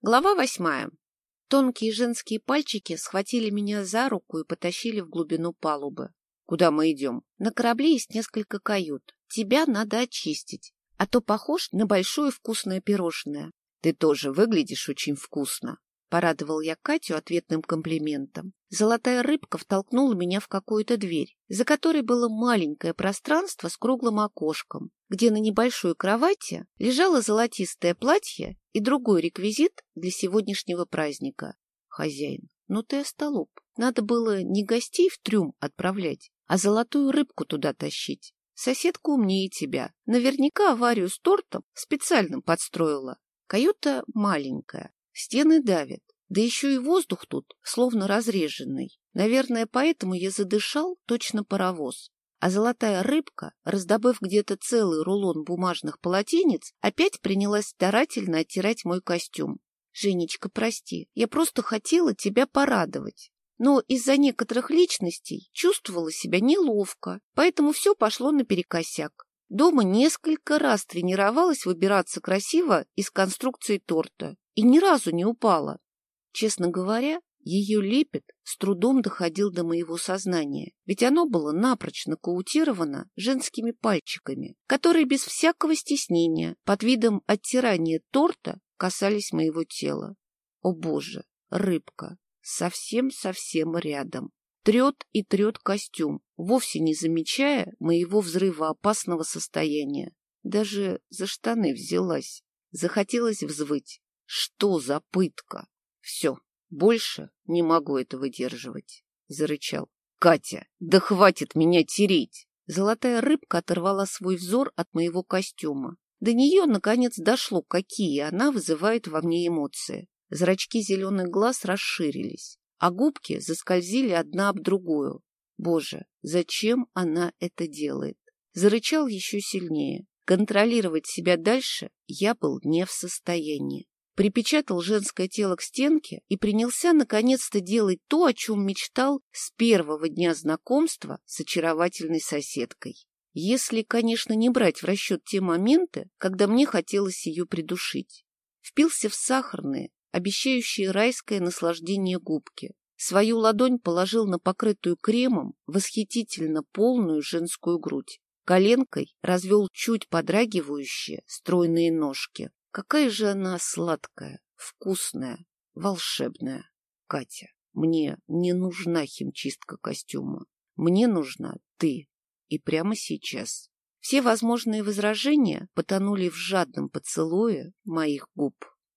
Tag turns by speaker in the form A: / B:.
A: Глава восьмая. Тонкие женские пальчики схватили меня за руку и потащили в глубину палубы.
B: Куда мы идем?
A: На корабле есть несколько кают. Тебя надо очистить, а то похож на большое вкусное пирожное.
B: Ты тоже выглядишь очень вкусно.
A: Порадовал я Катю ответным комплиментом. Золотая рыбка втолкнула меня в какую-то дверь, за которой было маленькое пространство с круглым окошком, где на небольшой кровати лежало золотистое платье и другой реквизит для сегодняшнего праздника. Хозяин, ну ты остолоп. Надо было не гостей в трюм отправлять, а золотую рыбку туда тащить. Соседка умнее тебя. Наверняка аварию с тортом специально подстроила. Каюта маленькая, Стены давят, да еще и воздух тут словно разреженный. Наверное, поэтому я задышал точно паровоз. А золотая рыбка, раздобыв где-то целый рулон бумажных полотенец, опять принялась старательно оттирать мой костюм. «Женечка, прости, я просто хотела тебя порадовать. Но из-за некоторых личностей чувствовала себя неловко, поэтому все пошло наперекосяк. Дома несколько раз тренировалась выбираться красиво из конструкции торта и ни разу не упала. Честно говоря, ее лепет с трудом доходил до моего сознания, ведь оно было напрочь нокаутировано женскими пальчиками, которые без всякого стеснения под видом оттирания торта касались моего тела. О боже, рыбка, совсем-совсем рядом. Трет и трет костюм, вовсе не замечая моего взрывоопасного состояния. Даже за штаны взялась. Захотелось взвыть. Что за пытка? Все, больше не могу это выдерживать, зарычал. Катя, да хватит меня тереть! Золотая рыбка оторвала свой взор от моего костюма. До нее, наконец, дошло, какие она вызывает во мне эмоции. Зрачки зеленых глаз расширились, а губки заскользили одна об другую. Боже, зачем она это делает? Зарычал еще сильнее. Контролировать себя дальше я был не в состоянии припечатал женское тело к стенке и принялся наконец-то делать то, о чем мечтал с первого дня знакомства с очаровательной соседкой. Если, конечно, не брать в расчет те моменты, когда мне хотелось ее придушить. Впился в сахарные, обещающие райское наслаждение губки. Свою ладонь положил на покрытую кремом восхитительно полную женскую грудь. Коленкой развел чуть подрагивающие стройные ножки. Какая же она сладкая, вкусная, волшебная. Катя, мне не нужна химчистка костюма. Мне нужна ты. И прямо сейчас. Все возможные возражения потонули в жадном поцелуе моих губ.